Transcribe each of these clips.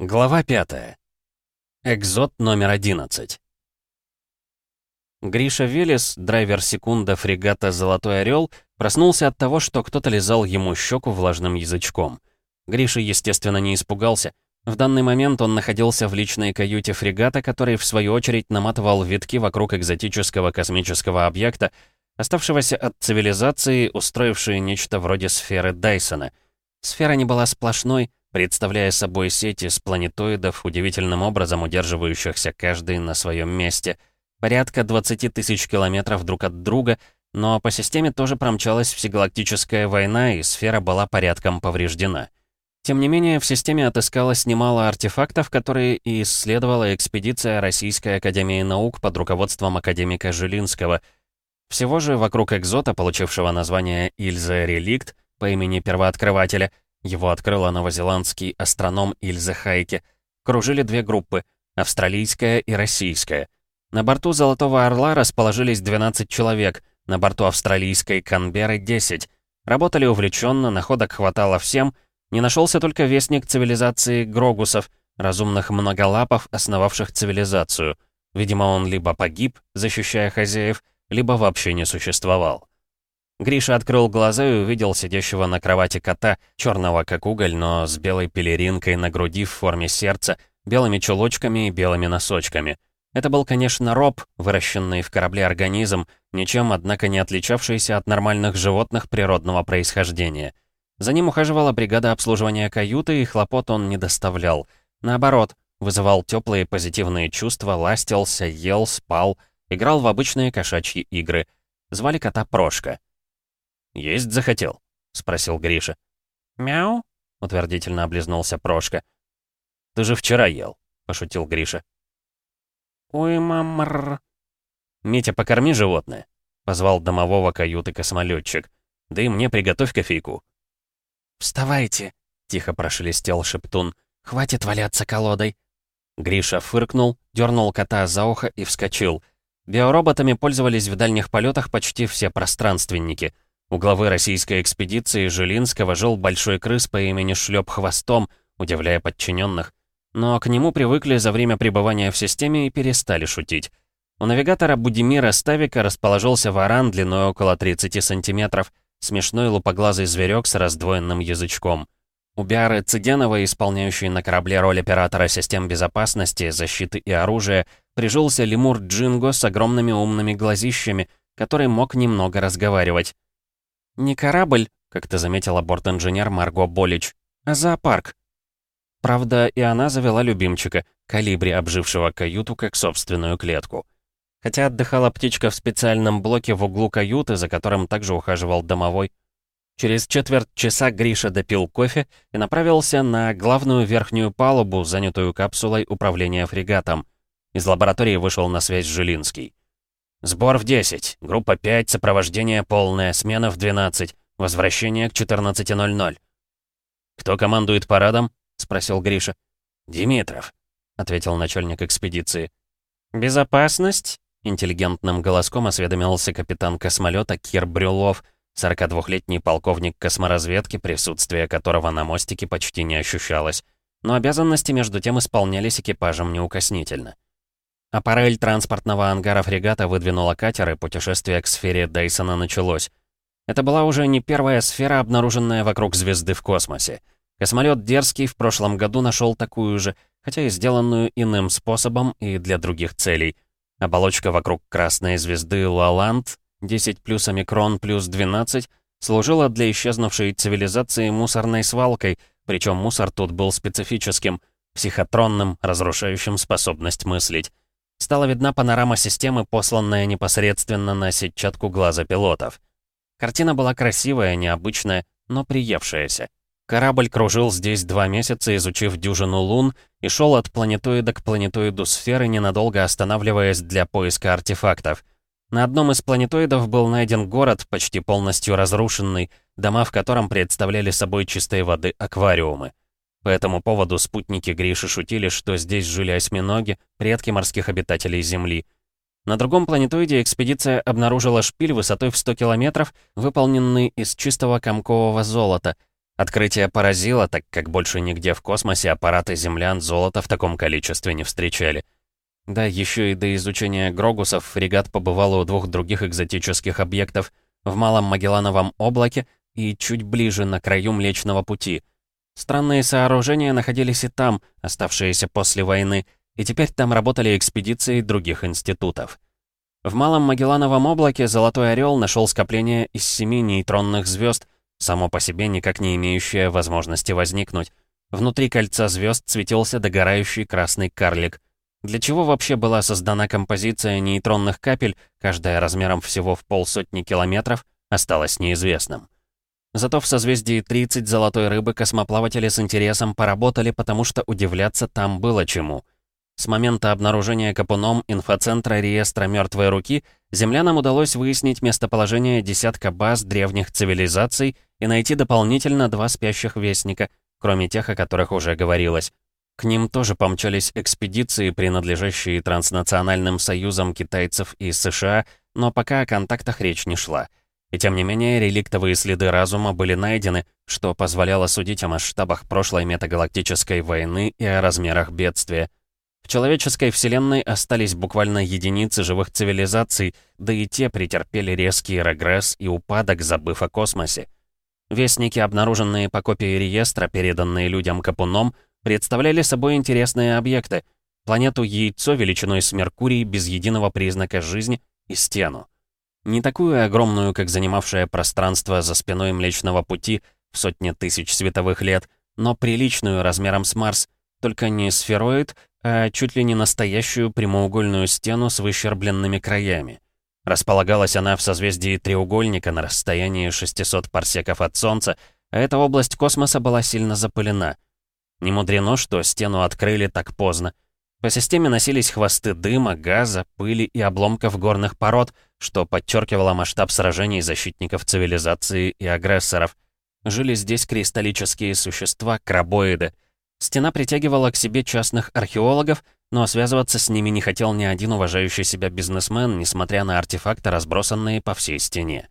Глава 5. Экзот номер 11. Гриша Велес, драйвер секунда фрегата «Золотой орел», проснулся от того, что кто-то лизал ему щеку влажным язычком. Гриша, естественно, не испугался. В данный момент он находился в личной каюте фрегата, который, в свою очередь, наматывал витки вокруг экзотического космического объекта, оставшегося от цивилизации, устроившей нечто вроде сферы Дайсона. Сфера не была сплошной, представляя собой сеть из планетоидов, удивительным образом удерживающихся каждый на своем месте. Порядка 20 тысяч километров друг от друга, но по системе тоже промчалась всегалактическая война, и сфера была порядком повреждена. Тем не менее, в системе отыскалось немало артефактов, которые и исследовала экспедиция Российской Академии Наук под руководством академика Жилинского. Всего же вокруг экзота, получившего название Ильза Реликт по имени первооткрывателя, его открыла новозеландский астроном Ильза Хайке. Кружили две группы — австралийская и российская. На борту «Золотого Орла» расположились 12 человек, на борту австралийской «Канберы» — 10. Работали увлеченно, находок хватало всем, не нашелся только вестник цивилизации Грогусов, разумных многолапов, основавших цивилизацию. Видимо, он либо погиб, защищая хозяев, либо вообще не существовал. Гриша открыл глаза и увидел сидящего на кровати кота, черного как уголь, но с белой пелеринкой на груди в форме сердца, белыми чулочками и белыми носочками. Это был, конечно, роб, выращенный в корабле организм, ничем, однако, не отличавшийся от нормальных животных природного происхождения. За ним ухаживала бригада обслуживания каюты, и хлопот он не доставлял. Наоборот, вызывал теплые позитивные чувства, ластился, ел, спал, играл в обычные кошачьи игры. Звали кота Прошка. «Есть захотел?» — спросил Гриша. «Мяу?» — утвердительно облизнулся Прошка. «Ты же вчера ел», — пошутил Гриша. «Ой, мамр...» «Митя, покорми животное», — позвал домового каюты космолетчик. «Да и мне приготовь кофейку». «Вставайте», — тихо прошелестел Шептун. «Хватит валяться колодой». Гриша фыркнул, дернул кота за ухо и вскочил. Биороботами пользовались в дальних полетах почти все пространственники — у главы российской экспедиции Жилинского жил большой крыс по имени Шлеп Хвостом, удивляя подчиненных. Но к нему привыкли за время пребывания в системе и перестали шутить. У навигатора Будимира Ставика расположился варан длиной около 30 сантиметров, смешной лупоглазый зверек с раздвоенным язычком. У Биары Циденова, исполняющей на корабле роль оператора систем безопасности, защиты и оружия, прижился лемур Джинго с огромными умными глазищами, который мог немного разговаривать. «Не корабль», — как-то заметила борт-инженер Марго Болич, «а зоопарк». Правда, и она завела любимчика, калибри, обжившего каюту как собственную клетку. Хотя отдыхала птичка в специальном блоке в углу каюты, за которым также ухаживал домовой. Через четверть часа Гриша допил кофе и направился на главную верхнюю палубу, занятую капсулой управления фрегатом. Из лаборатории вышел на связь Жилинский. «Сбор в 10, группа 5, сопровождение полное, смена в 12, возвращение к 14.00». «Кто командует парадом?» — спросил Гриша. «Димитров», — ответил начальник экспедиции. «Безопасность?» — интеллигентным голоском осведомился капитан космолета Кир Брюлов, 42-летний полковник косморазведки, присутствие которого на мостике почти не ощущалось. Но обязанности между тем исполнялись экипажем неукоснительно. Аппарель транспортного ангара фрегата выдвинула катер, и путешествие к сфере Дайсона началось. Это была уже не первая сфера, обнаруженная вокруг звезды в космосе. Космолет Дерзкий в прошлом году нашел такую же, хотя и сделанную иным способом и для других целей. Оболочка вокруг красной звезды Лаланд, 10 плюс омикрон плюс 12, служила для исчезнувшей цивилизации мусорной свалкой, причем мусор тут был специфическим, психотронным, разрушающим способность мыслить стала видна панорама системы, посланная непосредственно на сетчатку глаза пилотов. Картина была красивая, необычная, но приевшаяся. Корабль кружил здесь два месяца, изучив дюжину лун, и шел от планетоида к планетоиду сферы, ненадолго останавливаясь для поиска артефактов. На одном из планетоидов был найден город, почти полностью разрушенный, дома в котором представляли собой чистой воды аквариумы. По этому поводу спутники Гриши шутили, что здесь жили осьминоги, предки морских обитателей Земли. На другом планетоиде экспедиция обнаружила шпиль высотой в 100 километров, выполненный из чистого комкового золота. Открытие поразило, так как больше нигде в космосе аппараты землян золота в таком количестве не встречали. Да, еще и до изучения Грогусов фрегат побывал у двух других экзотических объектов в Малом Магеллановом облаке и чуть ближе, на краю Млечного Пути. Странные сооружения находились и там, оставшиеся после войны, и теперь там работали экспедиции других институтов. В Малом Магеллановом облаке Золотой Орел нашел скопление из семи нейтронных звезд — само по себе никак не имеющее возможности возникнуть. Внутри кольца звезд светился догорающий красный карлик. Для чего вообще была создана композиция нейтронных капель, каждая размером всего в полсотни километров, осталось неизвестным. Зато в созвездии 30 золотой рыбы космоплаватели с интересом поработали, потому что удивляться там было чему — с момента обнаружения Капуном инфоцентра реестра мертвой руки землянам удалось выяснить местоположение десятка баз древних цивилизаций и найти дополнительно два спящих вестника, кроме тех, о которых уже говорилось. К ним тоже помчались экспедиции, принадлежащие транснациональным союзам китайцев и США, но пока о контактах речь не шла. И тем не менее, реликтовые следы разума были найдены, что позволяло судить о масштабах прошлой метагалактической войны и о размерах бедствия. В человеческой вселенной остались буквально единицы живых цивилизаций, да и те претерпели резкий регресс и упадок, забыв о космосе. Вестники, обнаруженные по копии реестра, переданные людям Капуном, представляли собой интересные объекты. Планету Яйцо величиной с Меркурий без единого признака жизни и стену. Не такую огромную, как занимавшее пространство за спиной Млечного Пути в сотни тысяч световых лет, но приличную размером с Марс, только не сфероид, а чуть ли не настоящую прямоугольную стену с выщербленными краями. Располагалась она в созвездии треугольника на расстоянии 600 парсеков от Солнца, а эта область космоса была сильно запылена. Не мудрено, что стену открыли так поздно. По системе носились хвосты дыма, газа, пыли и обломков горных пород, что подчеркивало масштаб сражений защитников цивилизации и агрессоров. Жили здесь кристаллические существа, крабоиды — Стена притягивала к себе частных археологов, но связываться с ними не хотел ни один уважающий себя бизнесмен, несмотря на артефакты, разбросанные по всей стене.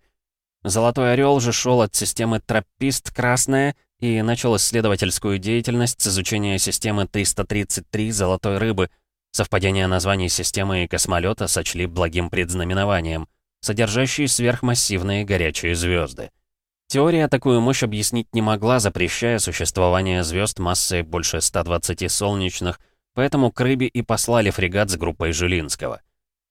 Золотой Орел же шел от системы Траппист Красная и начал исследовательскую деятельность с изучения системы 333 Золотой Рыбы. Совпадение названий системы и космолета сочли благим предзнаменованием, содержащие сверхмассивные горячие звезды. Теория такую мощь объяснить не могла, запрещая существование звезд массой больше 120 солнечных, поэтому к и послали фрегат с группой Жилинского.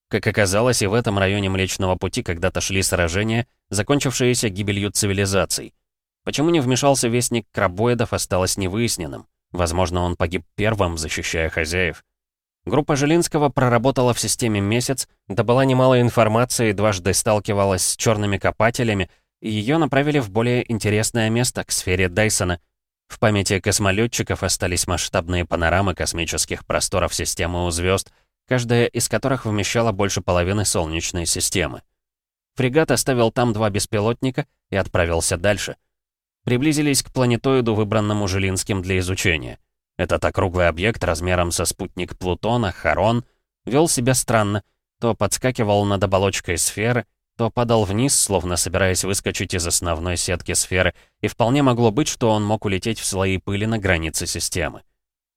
Как оказалось, и в этом районе Млечного Пути когда-то шли сражения, закончившиеся гибелью цивилизаций. Почему не вмешался вестник крабоидов, осталось невыясненным. Возможно, он погиб первым, защищая хозяев. Группа Жилинского проработала в системе месяц, добыла немало информации, дважды сталкивалась с черными копателями, и ее направили в более интересное место, к сфере Дайсона. В памяти космолетчиков остались масштабные панорамы космических просторов системы у звезд, каждая из которых вмещала больше половины Солнечной системы. Фрегат оставил там два беспилотника и отправился дальше. Приблизились к планетоиду, выбранному Жилинским для изучения. Этот округлый объект размером со спутник Плутона, Харон, вел себя странно, то подскакивал над оболочкой сферы, то падал вниз, словно собираясь выскочить из основной сетки сферы, и вполне могло быть, что он мог улететь в слои пыли на границе системы.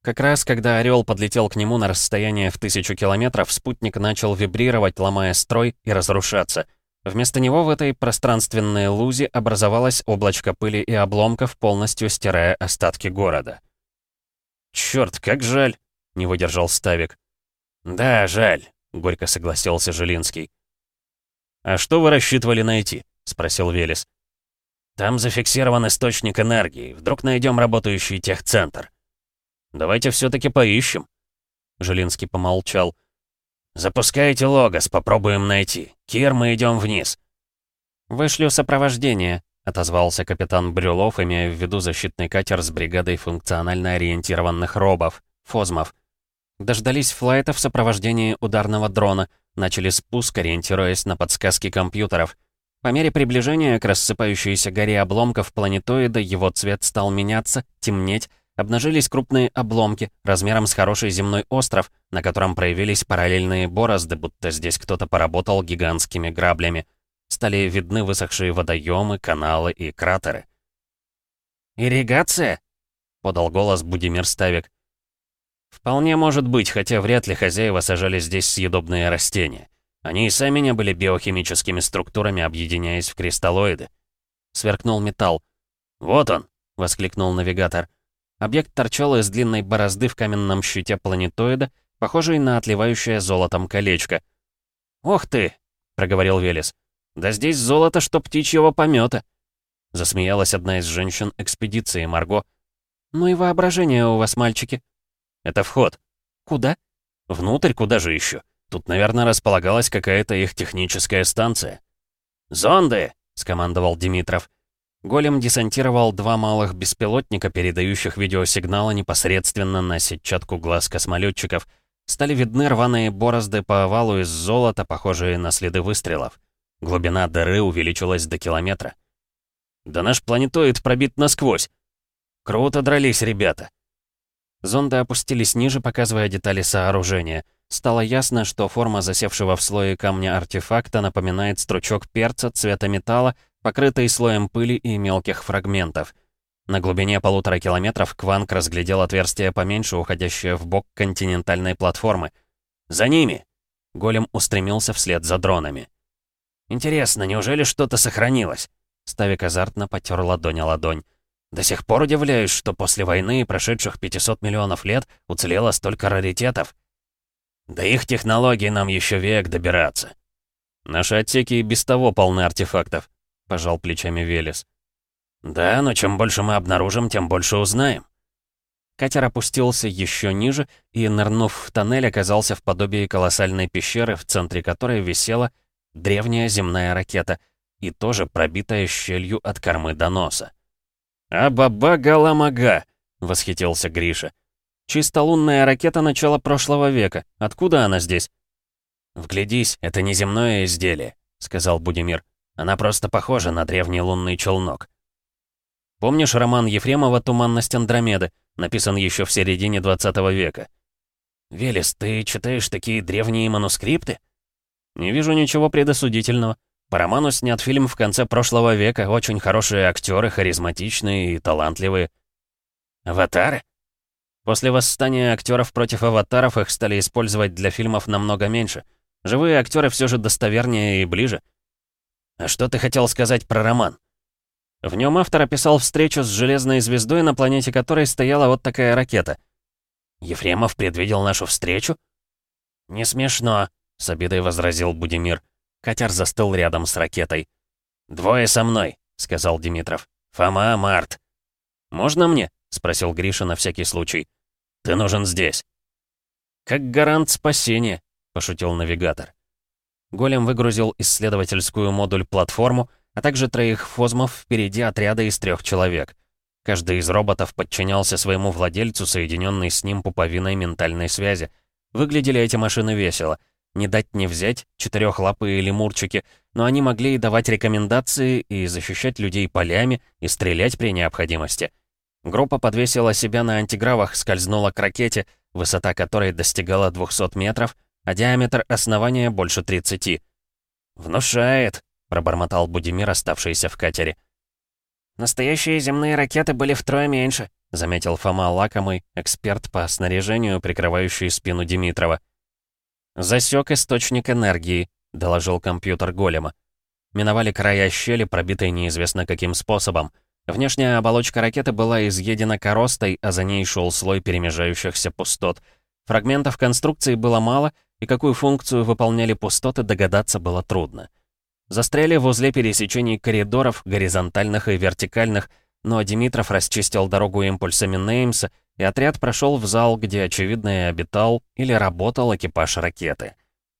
Как раз, когда Орел подлетел к нему на расстояние в тысячу километров, спутник начал вибрировать, ломая строй и разрушаться. Вместо него в этой пространственной лузе образовалось облачко пыли и обломков, полностью стирая остатки города. «Чёрт, как жаль!» — не выдержал Ставик. «Да, жаль», — горько согласился Жилинский. «А что вы рассчитывали найти?» — спросил Велес. «Там зафиксирован источник энергии. Вдруг найдем работающий техцентр». «Давайте все-таки поищем». Жилинский помолчал. «Запускайте логос, попробуем найти. Кир, мы идем вниз». «Вышлю сопровождение», — отозвался капитан Брюлов, имея в виду защитный катер с бригадой функционально ориентированных робов, фозмов. Дождались флайта в сопровождении ударного дрона, начали спуск, ориентируясь на подсказки компьютеров. По мере приближения к рассыпающейся горе обломков планетоида его цвет стал меняться, темнеть, обнажились крупные обломки размером с хороший земной остров, на котором проявились параллельные борозды, будто здесь кто-то поработал гигантскими граблями. Стали видны высохшие водоемы, каналы и кратеры. «Ирригация?» — подал голос Будимир Ставик. «Вполне может быть, хотя вряд ли хозяева сажали здесь съедобные растения. Они и сами не были биохимическими структурами, объединяясь в кристаллоиды». Сверкнул металл. «Вот он!» — воскликнул навигатор. Объект торчал из длинной борозды в каменном щите планетоида, похожий на отливающее золотом колечко. «Ох ты!» — проговорил Велес. «Да здесь золото, что птичьего помета!» Засмеялась одна из женщин экспедиции, Марго. «Ну и воображение у вас, мальчики!» «Это вход». «Куда?» «Внутрь, куда же еще? Тут, наверное, располагалась какая-то их техническая станция». «Зонды!» — скомандовал Димитров. Голем десантировал два малых беспилотника, передающих видеосигналы непосредственно на сетчатку глаз космолетчиков. Стали видны рваные борозды по овалу из золота, похожие на следы выстрелов. Глубина дыры увеличилась до километра. «Да наш планетоид пробит насквозь!» «Круто дрались, ребята!» Зонды опустились ниже, показывая детали сооружения. Стало ясно, что форма засевшего в слое камня артефакта напоминает стручок перца цвета металла, покрытый слоем пыли и мелких фрагментов. На глубине полутора километров Кванг разглядел отверстие поменьше, уходящее в бок континентальной платформы. «За ними!» Голем устремился вслед за дронами. «Интересно, неужели что-то сохранилось?» Ставик азартно потер ладонь о ладонь. «До сих пор удивляюсь, что после войны и прошедших 500 миллионов лет уцелело столько раритетов. До их технологий нам еще век добираться». «Наши отсеки и без того полны артефактов», — пожал плечами Велес. «Да, но чем больше мы обнаружим, тем больше узнаем». Катер опустился еще ниже и, нырнув в тоннель, оказался в подобии колоссальной пещеры, в центре которой висела древняя земная ракета — и тоже пробитая щелью от кормы до носа. «А-баба-галамага!» — восхитился Гриша. «Чисто лунная ракета начала прошлого века. Откуда она здесь?» «Вглядись, это не земное изделие», — сказал Будимир. «Она просто похожа на древний лунный челнок». Помнишь роман Ефремова «Туманность Андромеды», написан еще в середине 20 века? «Велес, ты читаешь такие древние манускрипты?» «Не вижу ничего предосудительного. По роману снят фильм в конце прошлого века, очень хорошие актеры, харизматичные и талантливые. Аватары? После восстания актеров против аватаров их стали использовать для фильмов намного меньше. Живые актеры все же достовернее и ближе. А что ты хотел сказать про роман? В нем автор описал встречу с железной звездой, на планете которой стояла вот такая ракета. Ефремов предвидел нашу встречу? Не смешно, с обидой возразил Будимир. Котяр застыл рядом с ракетой. «Двое со мной», — сказал Димитров. «Фома, Март». «Можно мне?» — спросил Гриша на всякий случай. «Ты нужен здесь». «Как гарант спасения», — пошутил навигатор. Голем выгрузил исследовательскую модуль-платформу, а также троих фозмов впереди отряда из трех человек. Каждый из роботов подчинялся своему владельцу, соединенной с ним пуповиной ментальной связи. Выглядели эти машины весело — не дать не взять, четырехлапые лемурчики, но они могли и давать рекомендации, и защищать людей полями, и стрелять при необходимости. Группа подвесила себя на антигравах, скользнула к ракете, высота которой достигала 200 метров, а диаметр основания больше 30. «Внушает», — пробормотал Будимир, оставшийся в катере. «Настоящие земные ракеты были втрое меньше», — заметил Фома Лакомый, эксперт по снаряжению, прикрывающий спину Димитрова. «Засек источник энергии», — доложил компьютер голема. Миновали края щели, пробитой неизвестно каким способом. Внешняя оболочка ракеты была изъедена коростой, а за ней шел слой перемежающихся пустот. Фрагментов конструкции было мало, и какую функцию выполняли пустоты, догадаться было трудно. Застряли в узле пересечений коридоров, горизонтальных и вертикальных, но Димитров расчистил дорогу импульсами Неймса и отряд прошел в зал, где, очевидно, и обитал или работал экипаж ракеты.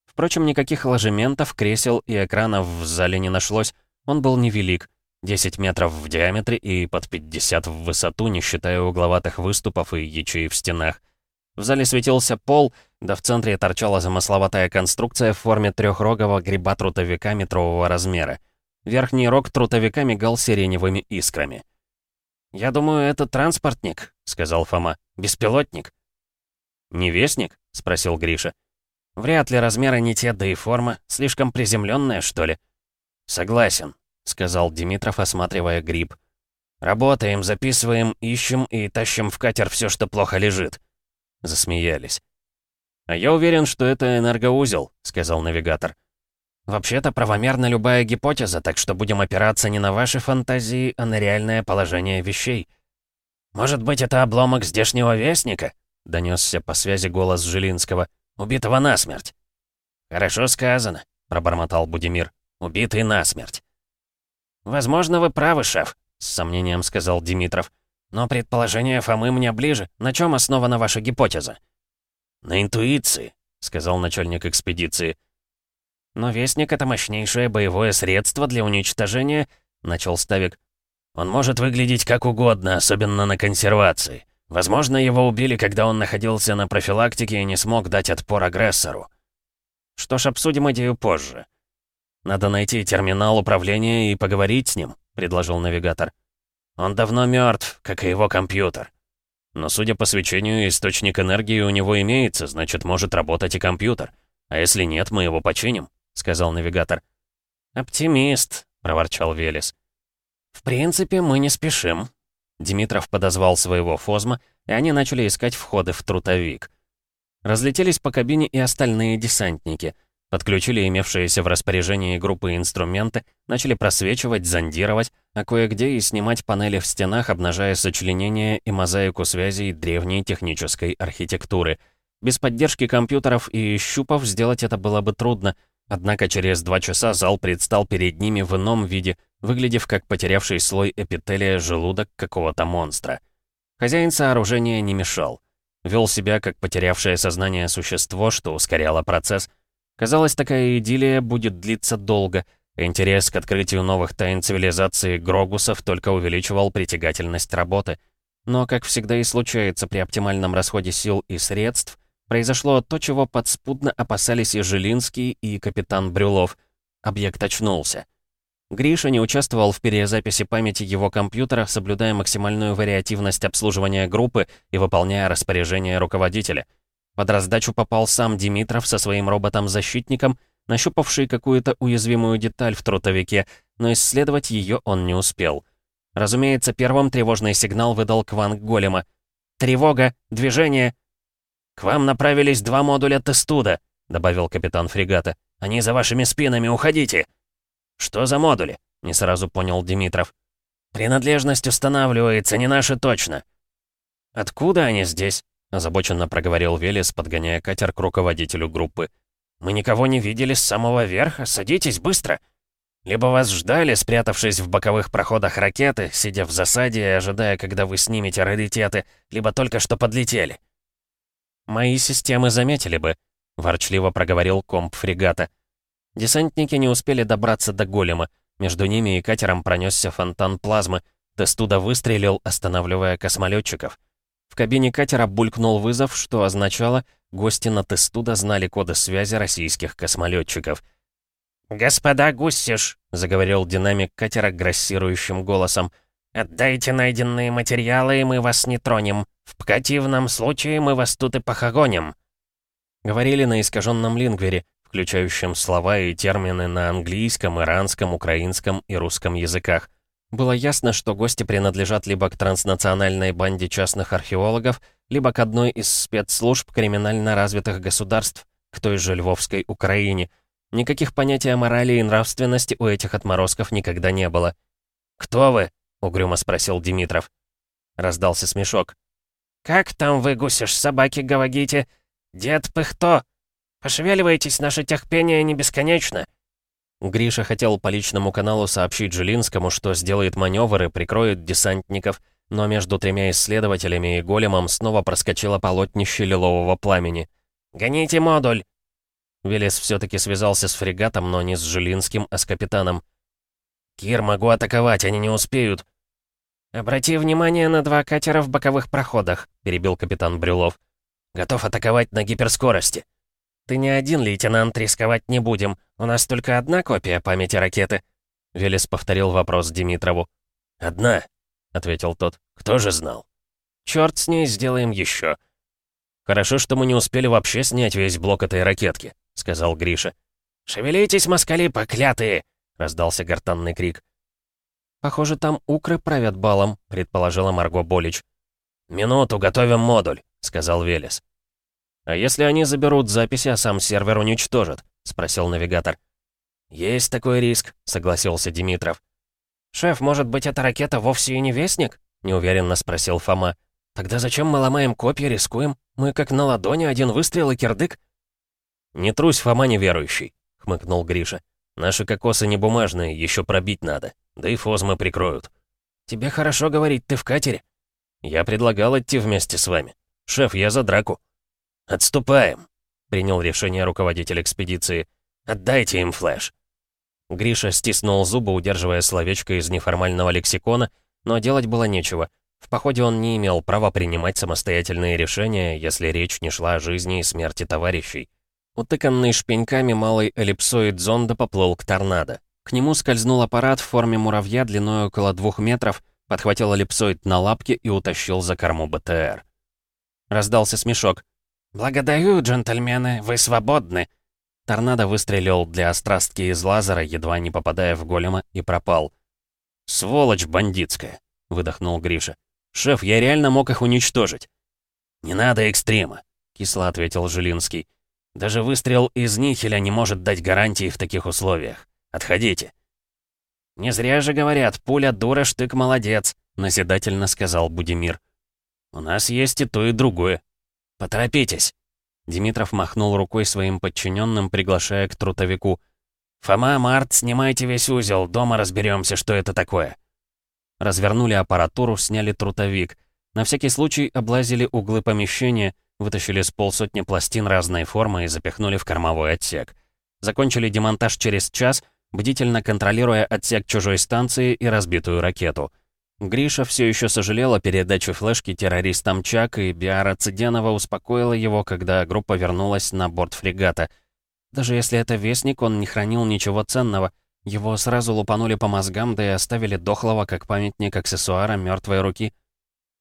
Впрочем, никаких ложементов, кресел и экранов в зале не нашлось, он был невелик, 10 метров в диаметре и под 50 в высоту, не считая угловатых выступов и ячей в стенах. В зале светился пол, да в центре торчала замысловатая конструкция в форме трехрогого гриба-трутовика метрового размера. Верхний рог трутовика мигал сиреневыми искрами. «Я думаю, это транспортник», — сказал Фома. «Беспилотник». «Не вестник?» — спросил Гриша. «Вряд ли размеры не те, да и форма. Слишком приземленная, что ли?» «Согласен», — сказал Димитров, осматривая гриб. Работаем, записываем, ищем и тащим в катер все, что плохо лежит». Засмеялись. «А я уверен, что это энергоузел», — сказал навигатор. «Вообще-то правомерна любая гипотеза, так что будем опираться не на ваши фантазии, а на реальное положение вещей». «Может быть, это обломок здешнего вестника?» — донесся по связи голос Жилинского. «Убитого насмерть». «Хорошо сказано», — пробормотал Будимир. «Убитый насмерть». «Возможно, вы правы, шеф», — с сомнением сказал Димитров. «Но предположение Фомы мне ближе. На чем основана ваша гипотеза?» «На интуиции», — сказал начальник экспедиции. «Но Вестник — это мощнейшее боевое средство для уничтожения», — начал Ставик. «Он может выглядеть как угодно, особенно на консервации. Возможно, его убили, когда он находился на профилактике и не смог дать отпор агрессору. Что ж, обсудим идею позже. Надо найти терминал управления и поговорить с ним», — предложил навигатор. «Он давно мертв, как и его компьютер». Но, судя по свечению, источник энергии у него имеется, значит, может работать и компьютер. А если нет, мы его починим», — сказал навигатор. «Оптимист», — проворчал Велес. «В принципе, мы не спешим». Димитров подозвал своего Фозма, и они начали искать входы в трутовик. Разлетелись по кабине и остальные десантники. Подключили имевшиеся в распоряжении группы инструменты, начали просвечивать, зондировать, а кое-где и снимать панели в стенах, обнажая сочленение и мозаику связей древней технической архитектуры. Без поддержки компьютеров и щупов сделать это было бы трудно, однако через два часа зал предстал перед ними в ином виде, выглядев как потерявший слой эпителия желудок какого-то монстра. Хозяин сооружения не мешал. Вел себя как потерявшее сознание существо, что ускоряло процесс. Казалось, такая идиллия будет длиться долго — Интерес к открытию новых тайн цивилизации Грогусов только увеличивал притягательность работы. Но, как всегда и случается при оптимальном расходе сил и средств, произошло то, чего подспудно опасались и Жилинский, и капитан Брюлов. Объект очнулся. Гриша не участвовал в перезаписи памяти его компьютера, соблюдая максимальную вариативность обслуживания группы и выполняя распоряжения руководителя. Под раздачу попал сам Димитров со своим роботом-защитником — нащупавший какую-то уязвимую деталь в трутовике, но исследовать ее он не успел. Разумеется, первым тревожный сигнал выдал кванг голема. «Тревога! Движение!» «К вам направились два модуля тестуда», — добавил капитан фрегата. «Они за вашими спинами, уходите!» «Что за модули?» — не сразу понял Димитров. «Принадлежность устанавливается, не наша точно». «Откуда они здесь?» — озабоченно проговорил Велес, подгоняя катер к руководителю группы. Мы никого не видели с самого верха. Садитесь быстро. Либо вас ждали, спрятавшись в боковых проходах ракеты, сидя в засаде и ожидая, когда вы снимете раритеты, либо только что подлетели. «Мои системы заметили бы», — ворчливо проговорил комп фрегата. Десантники не успели добраться до голема. Между ними и катером пронесся фонтан плазмы. Тестуда выстрелил, останавливая космолетчиков. В кабине катера булькнул вызов, что означало, гости на Тестуда знали коды связи российских космолетчиков. «Господа Гуссиш», — заговорил динамик катера грассирующим голосом, «отдайте найденные материалы, и мы вас не тронем. В противном случае мы вас тут и похороним». Говорили на искаженном лингвере, включающем слова и термины на английском, иранском, украинском и русском языках. Было ясно, что гости принадлежат либо к транснациональной банде частных археологов, либо к одной из спецслужб криминально развитых государств, к той же Львовской Украине. Никаких понятий о морали и нравственности у этих отморозков никогда не было. «Кто вы?» — угрюмо спросил Димитров. Раздался смешок. «Как там вы, гусишь, собаки, говорите? Дед Пыхто! Пошевеливайтесь, наше терпение не бесконечно!» Гриша хотел по личному каналу сообщить Жилинскому, что сделает маневр и прикроет десантников, но между тремя исследователями и големом снова проскочило полотнище лилового пламени. «Гоните модуль!» Велес все-таки связался с фрегатом, но не с Жилинским, а с капитаном. «Кир, могу атаковать, они не успеют!» «Обрати внимание на два катера в боковых проходах», — перебил капитан Брюлов. «Готов атаковать на гиперскорости». «Ты не один, лейтенант, рисковать не будем. У нас только одна копия памяти ракеты». Велес повторил вопрос Димитрову. «Одна», — ответил тот. «Кто же знал?» «Чёрт с ней, сделаем еще. «Хорошо, что мы не успели вообще снять весь блок этой ракетки», — сказал Гриша. «Шевелитесь, москали поклятые!» — раздался гортанный крик. «Похоже, там укры правят балом», — предположила Марго Болич. «Минуту, готовим модуль», — сказал Велес. «А если они заберут записи, а сам сервер уничтожат?» — спросил навигатор. «Есть такой риск», — согласился Димитров. «Шеф, может быть, эта ракета вовсе и не Вестник?» — неуверенно спросил Фома. «Тогда зачем мы ломаем копья, рискуем? Мы как на ладони, один выстрел и кирдык?» «Не трусь, Фома неверующий», — хмыкнул Гриша. «Наши кокосы не бумажные, еще пробить надо. Да и фозмы прикроют». «Тебе хорошо говорить, ты в катере?» «Я предлагал идти вместе с вами. Шеф, я за драку». «Отступаем», — принял решение руководитель экспедиции. «Отдайте им флеш». Гриша стиснул зубы, удерживая словечко из неформального лексикона, но делать было нечего. В походе он не имел права принимать самостоятельные решения, если речь не шла о жизни и смерти товарищей. Утыканный шпеньками малый эллипсоид зонда поплыл к торнадо. К нему скользнул аппарат в форме муравья длиной около двух метров, подхватил эллипсоид на лапке и утащил за корму БТР. Раздался смешок. «Благодарю, джентльмены, вы свободны!» Торнадо выстрелил для острастки из лазера, едва не попадая в голема, и пропал. «Сволочь бандитская!» — выдохнул Гриша. «Шеф, я реально мог их уничтожить!» «Не надо экстрима!» — кисло ответил Жилинский. «Даже выстрел из нихеля не может дать гарантии в таких условиях. Отходите!» «Не зря же говорят, пуля дура, штык молодец», — назидательно сказал Будимир. «У нас есть и то, и другое. Поторопитесь!» Димитров махнул рукой своим подчиненным, приглашая к трутовику. «Фома, Март, снимайте весь узел, дома разберемся, что это такое». Развернули аппаратуру, сняли трутовик. На всякий случай облазили углы помещения, вытащили с полсотни пластин разной формы и запихнули в кормовой отсек. Закончили демонтаж через час, бдительно контролируя отсек чужой станции и разбитую ракету. Гриша все еще сожалел о передаче флешки террористам Чак, и Биара Циденова успокоила его, когда группа вернулась на борт фрегата. Даже если это Вестник, он не хранил ничего ценного. Его сразу лупанули по мозгам, да и оставили дохлого, как памятник аксессуара мертвой руки.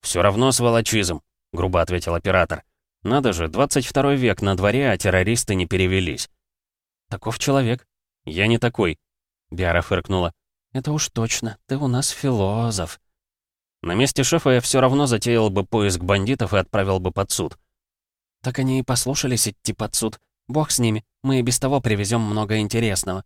«Все равно с волочизм», — грубо ответил оператор. «Надо же, 22 век на дворе, а террористы не перевелись». «Таков человек». «Я не такой», — Биара фыркнула. «Это уж точно, ты у нас философ». На месте шефа я все равно затеял бы поиск бандитов и отправил бы под суд. Так они и послушались идти под суд. Бог с ними, мы и без того привезем много интересного.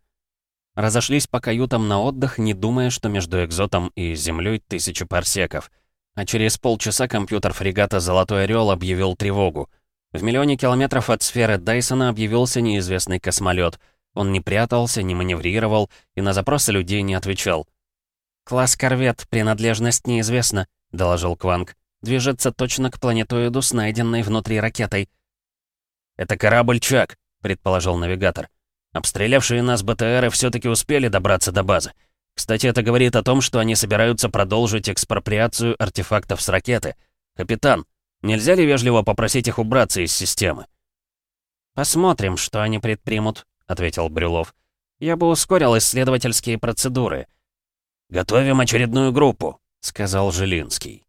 Разошлись по каютам на отдых, не думая, что между экзотом и землей тысячи парсеков. А через полчаса компьютер фрегата «Золотой орел» объявил тревогу. В миллионе километров от сферы Дайсона объявился неизвестный космолет. Он не прятался, не маневрировал и на запросы людей не отвечал. «Класс корвет, принадлежность неизвестна», — доложил Кванг. «Движется точно к планетоиду с найденной внутри ракетой». «Это корабль Чак», — предположил навигатор. «Обстрелявшие нас БТРы все таки успели добраться до базы. Кстати, это говорит о том, что они собираются продолжить экспроприацию артефактов с ракеты. Капитан, нельзя ли вежливо попросить их убраться из системы?» «Посмотрим, что они предпримут», — ответил Брюлов. «Я бы ускорил исследовательские процедуры». «Готовим очередную группу», — сказал Жилинский.